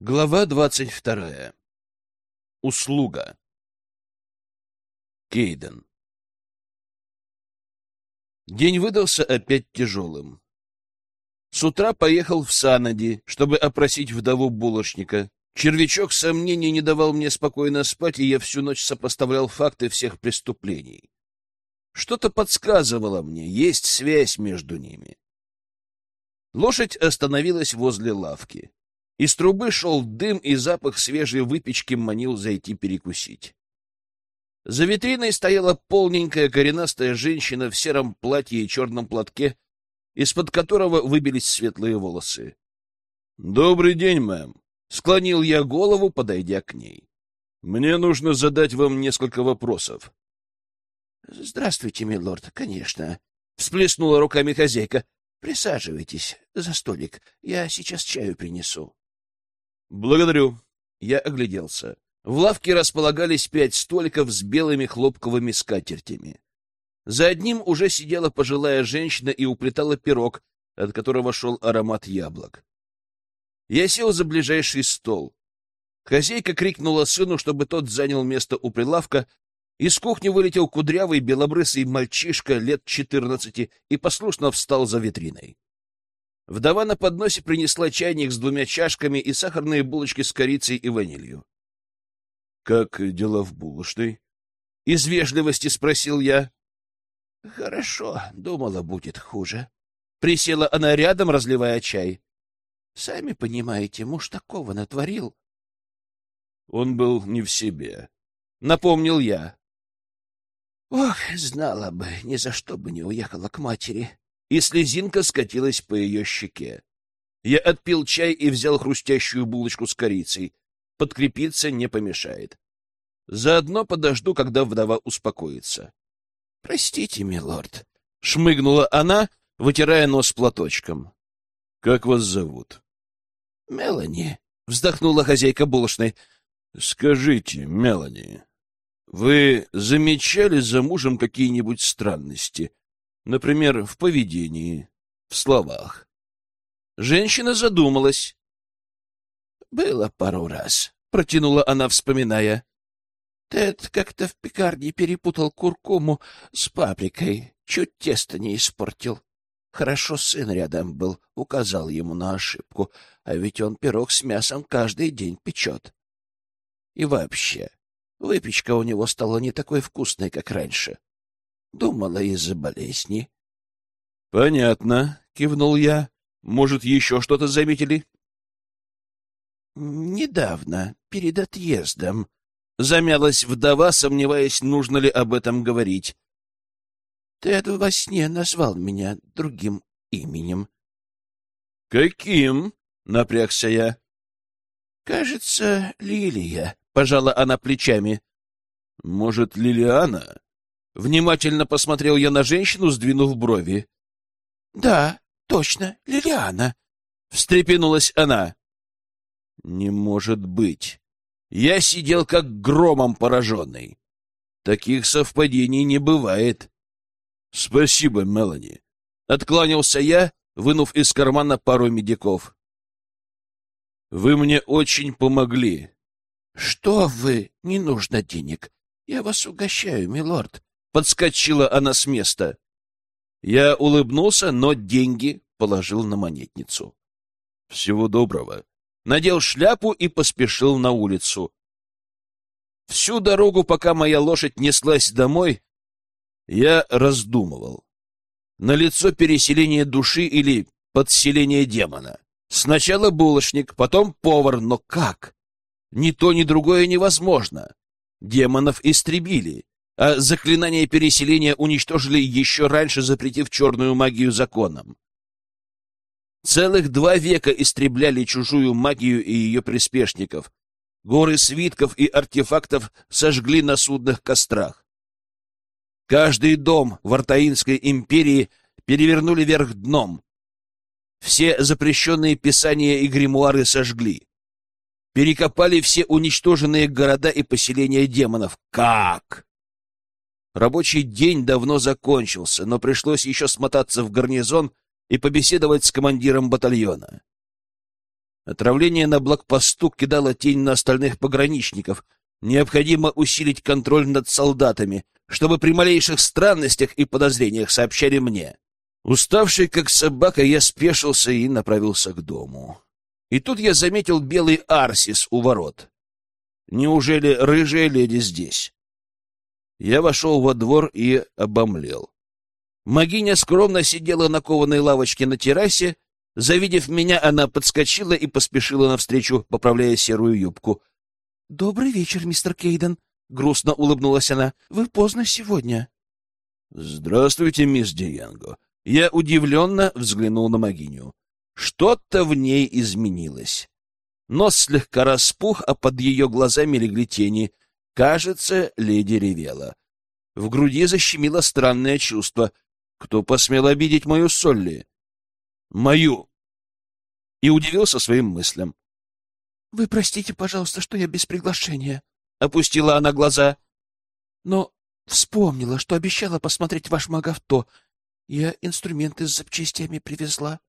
Глава двадцать вторая. Услуга. Кейден. День выдался опять тяжелым. С утра поехал в Санади, чтобы опросить вдову булочника. Червячок сомнений не давал мне спокойно спать, и я всю ночь сопоставлял факты всех преступлений. Что-то подсказывало мне, есть связь между ними. Лошадь остановилась возле лавки. Из трубы шел дым, и запах свежей выпечки манил зайти перекусить. За витриной стояла полненькая коренастая женщина в сером платье и черном платке, из-под которого выбились светлые волосы. — Добрый день, мэм! — склонил я голову, подойдя к ней. — Мне нужно задать вам несколько вопросов. — Здравствуйте, милорд, конечно, — всплеснула руками хозяйка. — Присаживайтесь за столик, я сейчас чаю принесу. Благодарю. Я огляделся. В лавке располагались пять столиков с белыми хлопковыми скатертями. За одним уже сидела пожилая женщина и уплетала пирог, от которого шел аромат яблок. Я сел за ближайший стол. Хозяйка крикнула сыну, чтобы тот занял место у прилавка. Из кухни вылетел кудрявый белобрысый мальчишка лет четырнадцати и послушно встал за витриной. Вдова на подносе принесла чайник с двумя чашками и сахарные булочки с корицей и ванилью. — Как дела в булочной? — из вежливости спросил я. — Хорошо, думала, будет хуже. Присела она рядом, разливая чай. — Сами понимаете, муж такого натворил. Он был не в себе. Напомнил я. — Ох, знала бы, ни за что бы не уехала к матери и слезинка скатилась по ее щеке. Я отпил чай и взял хрустящую булочку с корицей. Подкрепиться не помешает. Заодно подожду, когда вдова успокоится. — Простите, милорд, — шмыгнула она, вытирая нос платочком. — Как вас зовут? — Мелани, — вздохнула хозяйка булочной. — Скажите, Мелани, вы замечали за мужем какие-нибудь странности? Например, в поведении, в словах. Женщина задумалась. «Было пару раз», — протянула она, вспоминая. Тед как-то в пекарне перепутал куркуму с паприкой, чуть тесто не испортил. Хорошо сын рядом был, указал ему на ошибку, а ведь он пирог с мясом каждый день печет. И вообще, выпечка у него стала не такой вкусной, как раньше. Думала из-за болезни. — Понятно, — кивнул я. — Может, еще что-то заметили? — Недавно, перед отъездом. Замялась вдова, сомневаясь, нужно ли об этом говорить. — Ты это во сне назвал меня другим именем. — Каким? — напрягся я. — Кажется, Лилия, — пожала она плечами. — Может, Лилиана? Внимательно посмотрел я на женщину, сдвинув брови. — Да, точно, Лилиана. Встрепенулась она. — Не может быть. Я сидел как громом пораженный. Таких совпадений не бывает. — Спасибо, Мелани. Откланялся я, вынув из кармана пару медиков. — Вы мне очень помогли. — Что вы? Не нужно денег. Я вас угощаю, милорд. Подскочила она с места. Я улыбнулся, но деньги положил на монетницу. Всего доброго. Надел шляпу и поспешил на улицу. Всю дорогу, пока моя лошадь неслась домой, я раздумывал. На лицо переселение души или подселение демона. Сначала булочник, потом повар, но как? Ни то, ни другое невозможно. Демонов истребили а заклинание переселения уничтожили еще раньше, запретив черную магию законом. Целых два века истребляли чужую магию и ее приспешников. Горы свитков и артефактов сожгли на судных кострах. Каждый дом в Артаинской империи перевернули вверх дном. Все запрещенные писания и гримуары сожгли. Перекопали все уничтоженные города и поселения демонов. Как? Рабочий день давно закончился, но пришлось еще смотаться в гарнизон и побеседовать с командиром батальона. Отравление на блокпосту кидало тень на остальных пограничников. Необходимо усилить контроль над солдатами, чтобы при малейших странностях и подозрениях сообщали мне. Уставший, как собака, я спешился и направился к дому. И тут я заметил белый арсис у ворот. Неужели рыжая леди здесь? Я вошел во двор и обомлел. Магиня скромно сидела на кованой лавочке на террасе. Завидев меня, она подскочила и поспешила навстречу, поправляя серую юбку. — Добрый вечер, мистер Кейден, — грустно улыбнулась она. — Вы поздно сегодня. — Здравствуйте, мисс Дианго. Я удивленно взглянул на Магиню. Что-то в ней изменилось. Нос слегка распух, а под ее глазами легли тени. Кажется, леди ревела. В груди защемило странное чувство. Кто посмел обидеть мою Солли? Мою! И удивился своим мыслям. — Вы простите, пожалуйста, что я без приглашения, — опустила она глаза. — Но вспомнила, что обещала посмотреть ваш магавто. Я инструменты с запчастями привезла.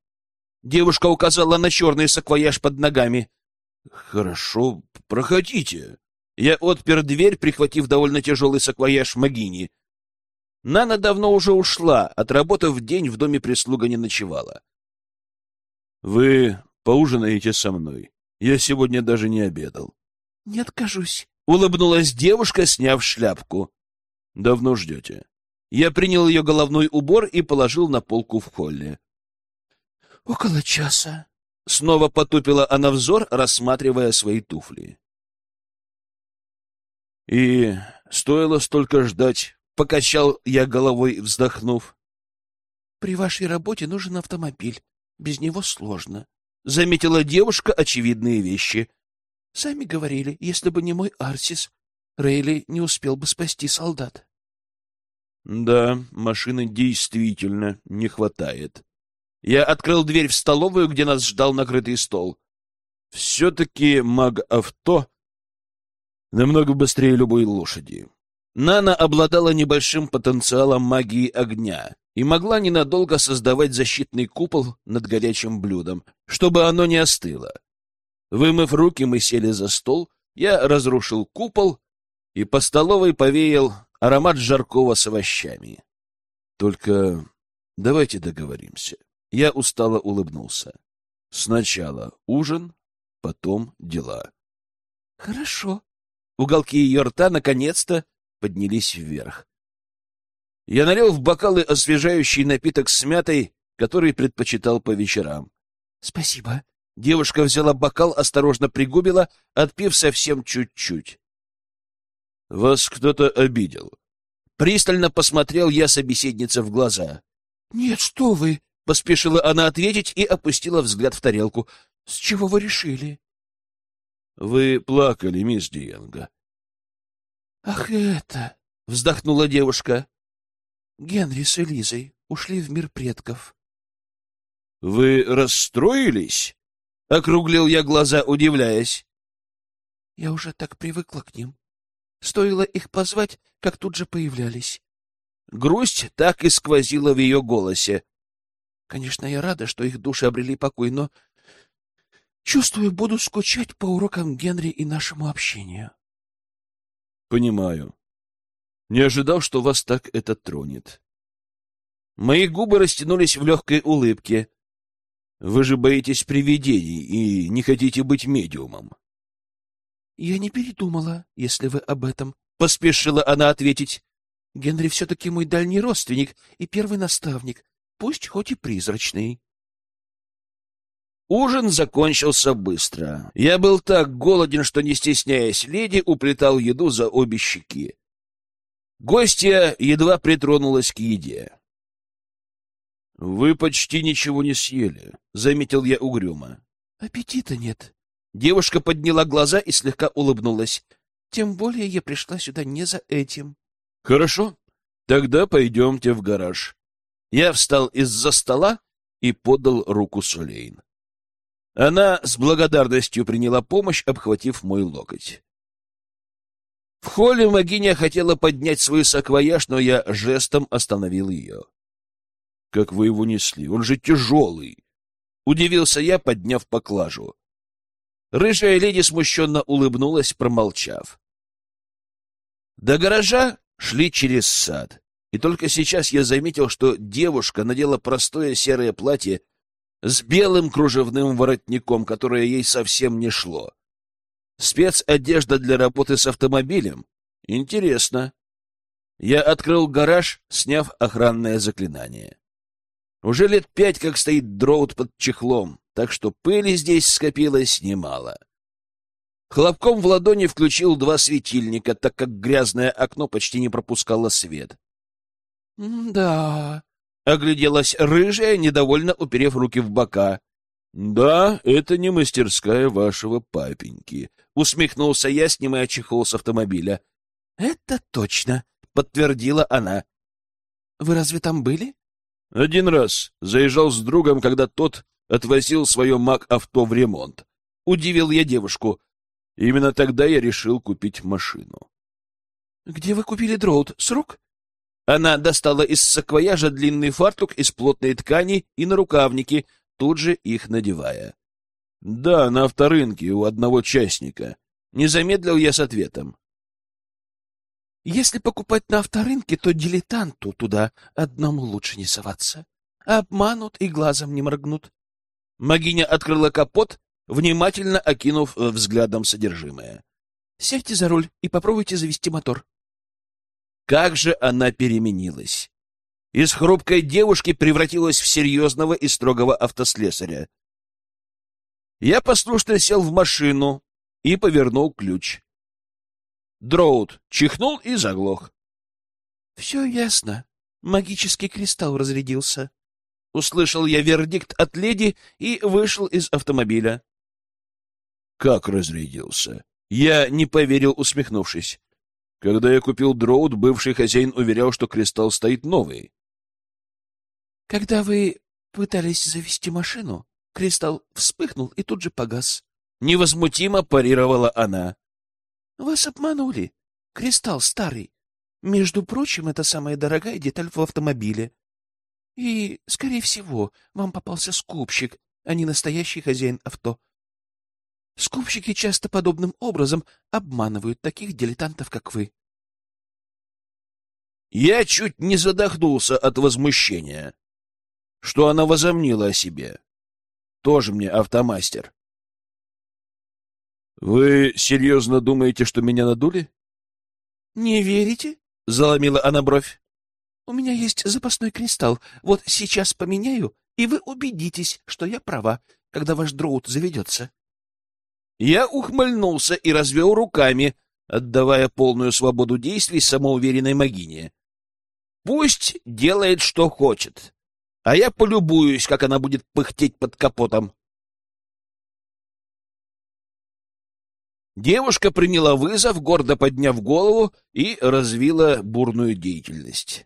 Девушка указала на черный саквояж под ногами. — Хорошо, проходите. Я отпер дверь, прихватив довольно тяжелый саквояж Магини. Нана давно уже ушла, отработав день в доме прислуга не ночевала. — Вы поужинаете со мной? Я сегодня даже не обедал. — Не откажусь, — улыбнулась девушка, сняв шляпку. — Давно ждете? Я принял ее головной убор и положил на полку в холле. Около часа. Снова потупила она взор, рассматривая свои туфли. И стоило столько ждать, покачал я головой, вздохнув. При вашей работе нужен автомобиль. Без него сложно. Заметила девушка очевидные вещи. Сами говорили, если бы не мой Арсис, Рейли не успел бы спасти солдат. Да, машины действительно не хватает. Я открыл дверь в столовую, где нас ждал накрытый стол. Все-таки маг-авто намного быстрее любой лошади. Нана обладала небольшим потенциалом магии огня и могла ненадолго создавать защитный купол над горячим блюдом, чтобы оно не остыло. Вымыв руки, мы сели за стол, я разрушил купол и по столовой повеял аромат жаркого с овощами. Только давайте договоримся. Я устало улыбнулся. Сначала ужин, потом дела. Хорошо. Уголки ее рта наконец-то поднялись вверх. Я налил в бокалы освежающий напиток с мятой, который предпочитал по вечерам. Спасибо. Девушка взяла бокал, осторожно пригубила, отпив совсем чуть-чуть. Вас кто-то обидел. Пристально посмотрел я собеседнице в глаза. Нет, что вы, Поспешила она ответить и опустила взгляд в тарелку. — С чего вы решили? — Вы плакали, мисс Диенга. — Ах, это... — вздохнула девушка. — Генри с Элизой ушли в мир предков. — Вы расстроились? — округлил я глаза, удивляясь. — Я уже так привыкла к ним. Стоило их позвать, как тут же появлялись. Грусть так и сквозила в ее голосе. Конечно, я рада, что их души обрели покой, но чувствую, буду скучать по урокам Генри и нашему общению. Понимаю. Не ожидал, что вас так это тронет. Мои губы растянулись в легкой улыбке. Вы же боитесь привидений и не хотите быть медиумом. Я не передумала, если вы об этом. Поспешила она ответить. Генри все-таки мой дальний родственник и первый наставник пусть хоть и призрачный. Ужин закончился быстро. Я был так голоден, что, не стесняясь леди, уплетал еду за обе щеки. Гостья едва притронулась к еде. — Вы почти ничего не съели, — заметил я угрюмо. — Аппетита нет. Девушка подняла глаза и слегка улыбнулась. — Тем более я пришла сюда не за этим. — Хорошо, тогда пойдемте в гараж. Я встал из-за стола и подал руку Сулейн. Она с благодарностью приняла помощь, обхватив мой локоть. В холле Магиня хотела поднять свой саквояж, но я жестом остановил ее. — Как вы его несли? Он же тяжелый! — удивился я, подняв поклажу. Рыжая леди смущенно улыбнулась, промолчав. До гаража шли через сад, и только сейчас я заметил, что девушка надела простое серое платье с белым кружевным воротником, которое ей совсем не шло. Спецодежда для работы с автомобилем? Интересно. Я открыл гараж, сняв охранное заклинание. Уже лет пять как стоит дроут под чехлом, так что пыли здесь скопилось немало. Хлопком в ладони включил два светильника, так как грязное окно почти не пропускало свет. — Да, — огляделась рыжая, недовольно уперев руки в бока. — Да, это не мастерская вашего папеньки, — усмехнулся я, снимая чехол с автомобиля. — Это точно, — подтвердила она. — Вы разве там были? — Один раз. Заезжал с другом, когда тот отвозил свое МАК-авто в ремонт. Удивил я девушку. Именно тогда я решил купить машину. — Где вы купили дроут? С рук? Она достала из саквояжа длинный фартук из плотной ткани и нарукавники, тут же их надевая. — Да, на авторынке у одного частника. Не замедлил я с ответом. — Если покупать на авторынке, то дилетанту туда одному лучше не соваться. Обманут и глазом не моргнут. Магиня открыла капот, внимательно окинув взглядом содержимое. — Сядьте за руль и попробуйте завести мотор. Как же она переменилась! Из хрупкой девушки превратилась в серьезного и строгого автослесаря. Я послушно сел в машину и повернул ключ. Дроут чихнул и заглох. — Все ясно. Магический кристалл разрядился. Услышал я вердикт от леди и вышел из автомобиля. Как разрядился? Я не поверил, усмехнувшись. Когда я купил дроуд, бывший хозяин уверял, что кристалл стоит новый. Когда вы пытались завести машину, кристалл вспыхнул и тут же погас. Невозмутимо парировала она. Вас обманули. Кристалл старый. Между прочим, это самая дорогая деталь в автомобиле. И, скорее всего, вам попался скупщик, а не настоящий хозяин авто. Скупщики часто подобным образом обманывают таких дилетантов, как вы. Я чуть не задохнулся от возмущения. Что она возомнила о себе? Тоже мне автомастер. Вы серьезно думаете, что меня надули? Не верите? Заломила она бровь. У меня есть запасной кристалл. Вот сейчас поменяю, и вы убедитесь, что я права, когда ваш дроут заведется. Я ухмыльнулся и развел руками, отдавая полную свободу действий самоуверенной магине. Пусть делает, что хочет, а я полюбуюсь, как она будет пыхтеть под капотом. Девушка приняла вызов, гордо подняв голову, и развила бурную деятельность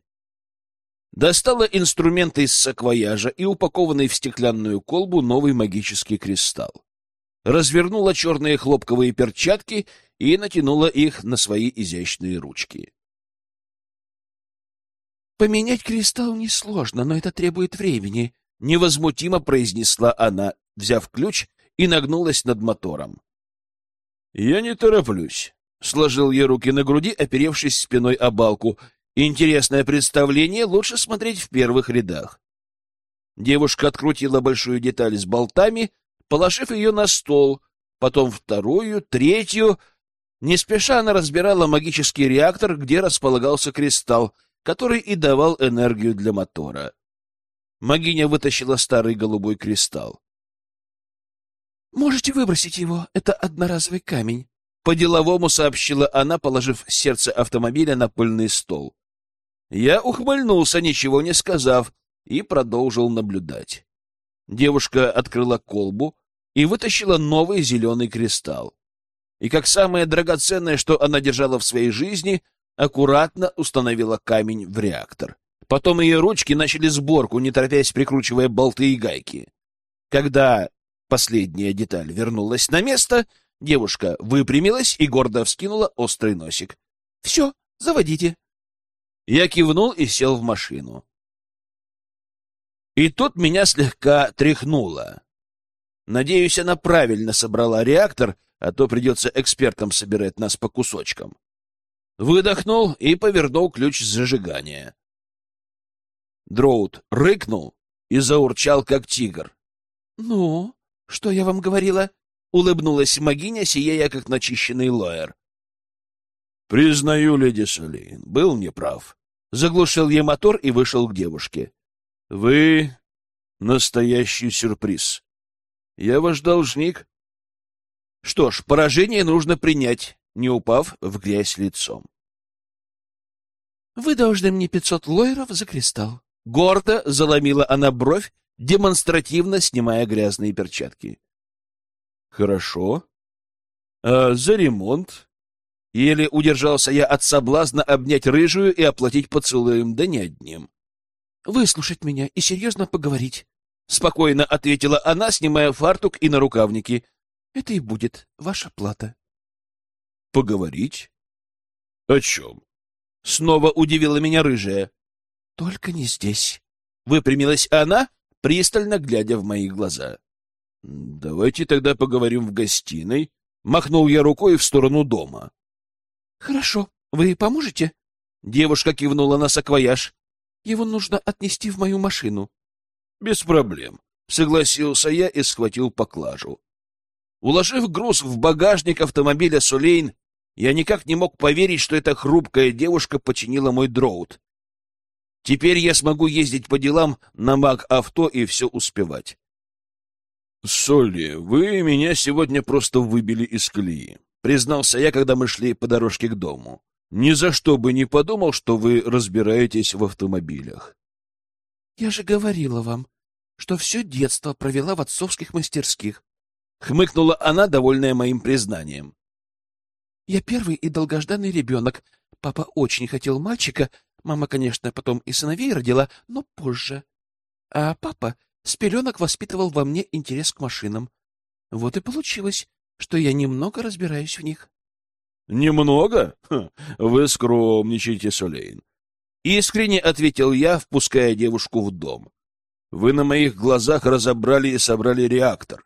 достала инструменты из саквояжа и упакованный в стеклянную колбу новый магический кристалл. Развернула черные хлопковые перчатки и натянула их на свои изящные ручки. «Поменять кристалл несложно, но это требует времени», — невозмутимо произнесла она, взяв ключ и нагнулась над мотором. «Я не тороплюсь», — сложил я руки на груди, оперевшись спиной о балку, Интересное представление лучше смотреть в первых рядах. Девушка открутила большую деталь с болтами, положив ее на стол, потом вторую, третью. Не спеша она разбирала магический реактор, где располагался кристалл, который и давал энергию для мотора. Магиня вытащила старый голубой кристалл. «Можете выбросить его, это одноразовый камень», — по-деловому сообщила она, положив сердце автомобиля на пыльный стол. Я ухмыльнулся, ничего не сказав, и продолжил наблюдать. Девушка открыла колбу и вытащила новый зеленый кристалл. И как самое драгоценное, что она держала в своей жизни, аккуратно установила камень в реактор. Потом ее ручки начали сборку, не торопясь прикручивая болты и гайки. Когда последняя деталь вернулась на место, девушка выпрямилась и гордо вскинула острый носик. — Все, заводите. Я кивнул и сел в машину. И тут меня слегка тряхнуло. Надеюсь, она правильно собрала реактор, а то придется экспертам собирать нас по кусочкам. Выдохнул и повернул ключ зажигания. Дроут рыкнул и заурчал, как тигр. — Ну, что я вам говорила? — улыбнулась Магиня, сияя, как начищенный лоер. — Признаю, леди Солейн, был неправ. Заглушил ей мотор и вышел к девушке. — Вы настоящий сюрприз. Я ваш должник. Что ж, поражение нужно принять, не упав в грязь лицом. — Вы должны мне пятьсот лойеров за кристалл. Гордо заломила она бровь, демонстративно снимая грязные перчатки. Хорошо. А за ремонт? Еле удержался я от соблазна обнять рыжую и оплатить поцелуем, да не одним. Выслушать меня и серьезно поговорить. Спокойно ответила она, снимая фартук и нарукавники. Это и будет ваша плата. Поговорить? О чем? Снова удивила меня рыжая. Только не здесь. Выпрямилась она, пристально глядя в мои глаза. Давайте тогда поговорим в гостиной. Махнул я рукой в сторону дома. Хорошо. Вы поможете? Девушка кивнула на саквояж. Его нужно отнести в мою машину. Без проблем. Согласился я и схватил поклажу. Уложив груз в багажник автомобиля Сулейн, я никак не мог поверить, что эта хрупкая девушка починила мой дроут. Теперь я смогу ездить по делам на маг-авто и все успевать. — Солли, вы меня сегодня просто выбили из колеи, — признался я, когда мы шли по дорожке к дому. Ни за что бы не подумал, что вы разбираетесь в автомобилях. — Я же говорила вам, что все детство провела в отцовских мастерских. Хмыкнула она, довольная моим признанием. — Я первый и долгожданный ребенок. Папа очень хотел мальчика, Мама, конечно, потом и сыновей родила, но позже. А папа с пеленок воспитывал во мне интерес к машинам. Вот и получилось, что я немного разбираюсь в них. — Немного? Вы скромничаете, Солейн. Искренне ответил я, впуская девушку в дом. Вы на моих глазах разобрали и собрали реактор.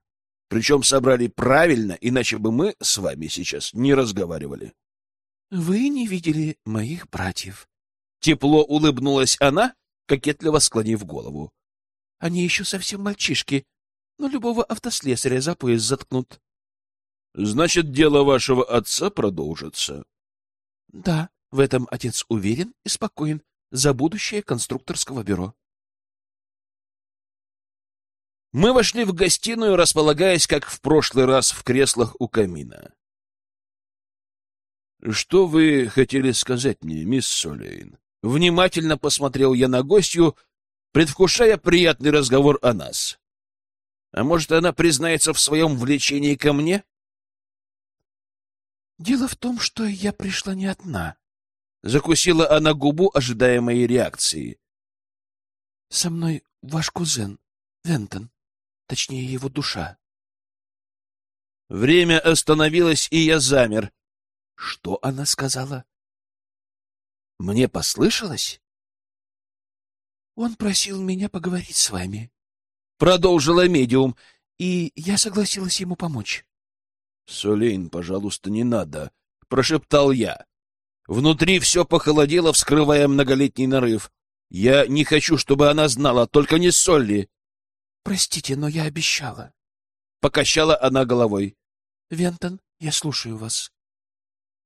Причем собрали правильно, иначе бы мы с вами сейчас не разговаривали. — Вы не видели моих братьев, Тепло улыбнулась она, кокетливо склонив голову. — Они еще совсем мальчишки, но любого автослесаря за пояс заткнут. — Значит, дело вашего отца продолжится? — Да, в этом отец уверен и спокоен за будущее конструкторского бюро. Мы вошли в гостиную, располагаясь, как в прошлый раз, в креслах у камина. — Что вы хотели сказать мне, мисс Солейн? Внимательно посмотрел я на гостью, предвкушая приятный разговор о нас. А может, она признается в своем влечении ко мне? Дело в том, что я пришла не одна. Закусила она губу, ожидая моей реакции. Со мной ваш кузен, Вентон, точнее его душа. Время остановилось, и я замер. Что она сказала? Мне послышалось? Он просил меня поговорить с вами. Продолжила медиум, и я согласилась ему помочь. Солейн, пожалуйста, не надо, прошептал я. Внутри все похолодело, вскрывая многолетний нарыв. Я не хочу, чтобы она знала, только не Солли. Простите, но я обещала. Покачала она головой. Вентон, я слушаю вас.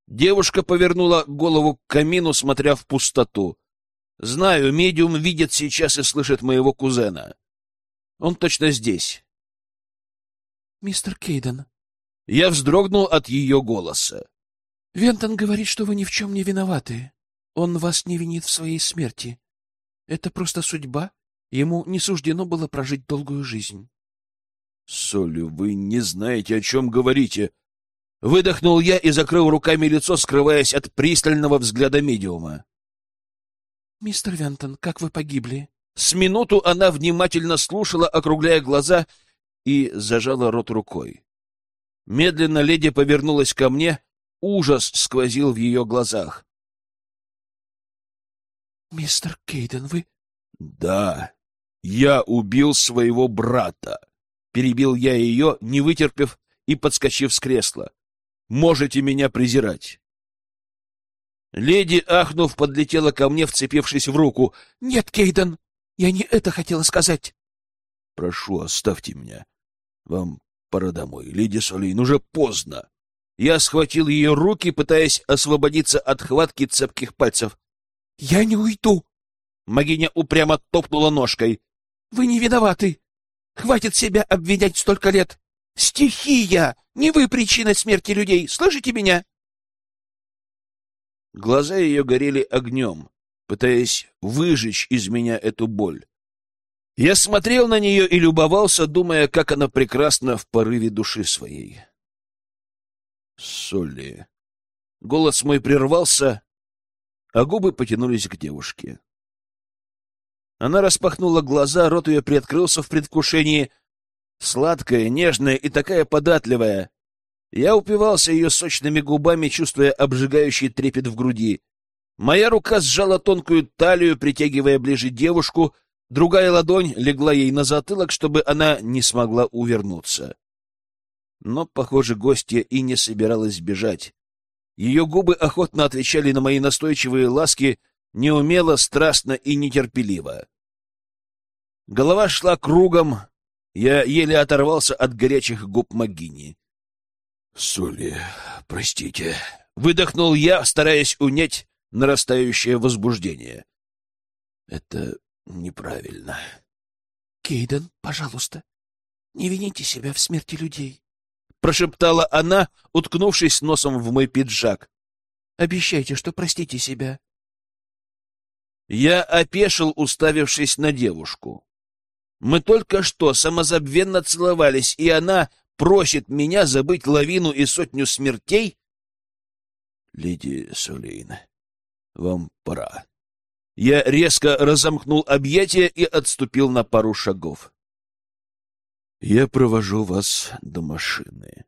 Девушка повернула голову к камину, смотря в пустоту. Знаю, медиум видит сейчас и слышит моего кузена. Он точно здесь. Мистер Кейден. Я вздрогнул от ее голоса. Вентон говорит, что вы ни в чем не виноваты. Он вас не винит в своей смерти. Это просто судьба. Ему не суждено было прожить долгую жизнь. Солю, вы не знаете, о чем говорите. Выдохнул я и закрыл руками лицо, скрываясь от пристального взгляда медиума. «Мистер Вентон, как вы погибли?» С минуту она внимательно слушала, округляя глаза, и зажала рот рукой. Медленно леди повернулась ко мне, ужас сквозил в ее глазах. «Мистер Кейден, вы...» «Да, я убил своего брата. Перебил я ее, не вытерпев и подскочив с кресла. «Можете меня презирать». Леди, ахнув, подлетела ко мне, вцепившись в руку. «Нет, Кейден, я не это хотела сказать». «Прошу, оставьте меня. Вам пора домой. Леди Солейн, уже поздно». Я схватил ее руки, пытаясь освободиться от хватки цепких пальцев. «Я не уйду!» Магиня упрямо топнула ножкой. «Вы не виноваты! Хватит себя обвинять столько лет! Стихия! Не вы причина смерти людей! Слышите меня?» Глаза ее горели огнем, пытаясь выжечь из меня эту боль. Я смотрел на нее и любовался, думая, как она прекрасна в порыве души своей. Солли. Голос мой прервался, а губы потянулись к девушке. Она распахнула глаза, рот ее приоткрылся в предвкушении. Сладкая, нежная и такая податливая. Я упивался ее сочными губами, чувствуя обжигающий трепет в груди. Моя рука сжала тонкую талию, притягивая ближе девушку, другая ладонь легла ей на затылок, чтобы она не смогла увернуться. Но, похоже, гостья и не собиралась бежать. Ее губы охотно отвечали на мои настойчивые ласки, неумело, страстно и нетерпеливо. Голова шла кругом, я еле оторвался от горячих губ Магини. — Соли, простите, — выдохнул я, стараясь унять нарастающее возбуждение. — Это неправильно. — Кейден, пожалуйста, не вините себя в смерти людей прошептала она, уткнувшись носом в мой пиджак. Обещайте, что простите себя. Я опешил, уставившись на девушку. Мы только что самозабвенно целовались, и она просит меня забыть лавину и сотню смертей? Леди Сулейн, вам пора. Я резко разомкнул объятия и отступил на пару шагов. Я провожу вас до машины.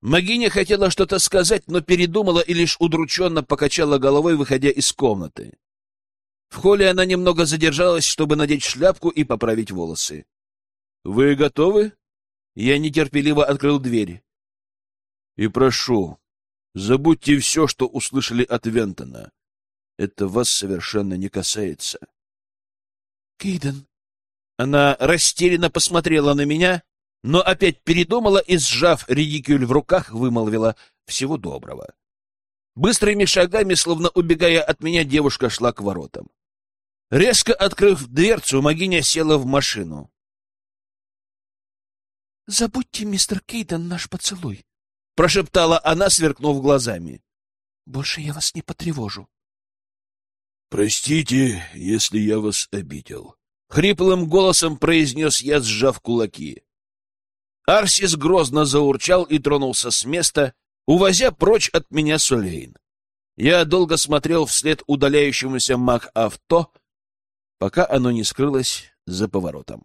Магиня хотела что-то сказать, но передумала и лишь удрученно покачала головой, выходя из комнаты. В холле она немного задержалась, чтобы надеть шляпку и поправить волосы. — Вы готовы? Я нетерпеливо открыл дверь. — И прошу, забудьте все, что услышали от Вентона. Это вас совершенно не касается. — Кейден, она растерянно посмотрела на меня, но опять передумала и, сжав редикюль в руках, вымолвила «всего доброго». Быстрыми шагами, словно убегая от меня, девушка шла к воротам. Резко открыв дверцу, Магиня села в машину. «Забудьте, мистер Кейтон, наш поцелуй», — прошептала она, сверкнув глазами. «Больше я вас не потревожу». «Простите, если я вас обидел», Хриплым голосом произнес я, сжав кулаки. Арсис грозно заурчал и тронулся с места, увозя прочь от меня Солейн. Я долго смотрел вслед удаляющемуся маг-авто, пока оно не скрылось за поворотом.